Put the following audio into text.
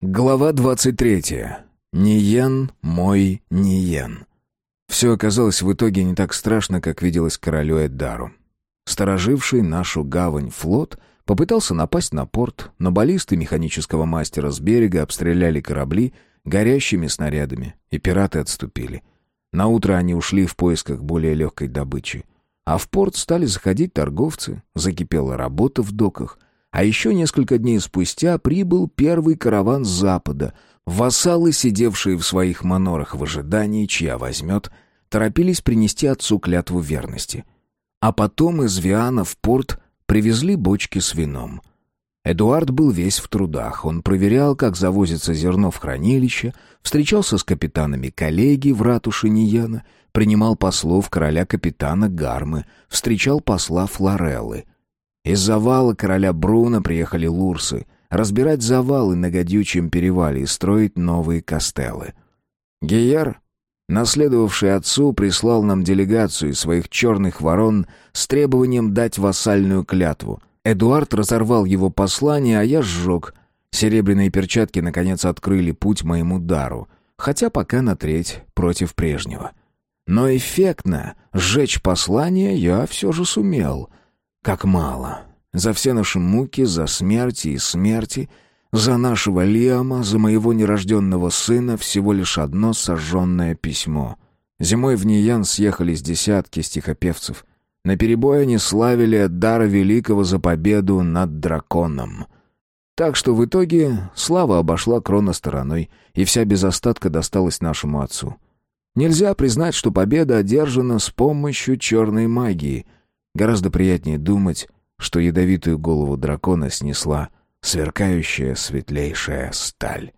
Глава 23. Ниен мой Ниен. Все оказалось в итоге не так страшно, как виделось королю Эддару. Стороживший нашу гавань флот попытался напасть на порт, но баллисты механического мастера с берега обстреляли корабли горящими снарядами, и пираты отступили. На утро они ушли в поисках более легкой добычи. А в порт стали заходить торговцы, закипела работа в доках — а еще несколько дней спустя прибыл первый караван с запада. Вассалы, сидевшие в своих манорах в ожидании, чья возьмет, торопились принести отцу клятву верности. А потом из Виана в порт привезли бочки с вином. Эдуард был весь в трудах. Он проверял, как завозится зерно в хранилище, встречался с капитанами коллеги в ратуше Нияна, принимал послов короля-капитана Гармы, встречал посла Флореллы — из завала короля Бруна приехали лурсы, разбирать завалы на гадючем перевале и строить новые костелы. Гейер, наследовавший отцу, прислал нам делегацию своих черных ворон с требованием дать вассальную клятву. Эдуард разорвал его послание, а я сжег. Серебряные перчатки, наконец, открыли путь моему дару, хотя пока на треть против прежнего. Но эффектно сжечь послание я все же сумел — как мало. За все наши муки, за смерти и смерти, за нашего Лиама, за моего нерожденного сына всего лишь одно сожженное письмо. Зимой в Ниян съехались десятки стихопевцев. На перебой они славили Дара Великого за победу над драконом. Так что в итоге слава обошла крона стороной, и вся без остатка досталась нашему отцу. Нельзя признать, что победа одержана с помощью черной магии — Гораздо приятнее думать, что ядовитую голову дракона снесла сверкающая светлейшая сталь.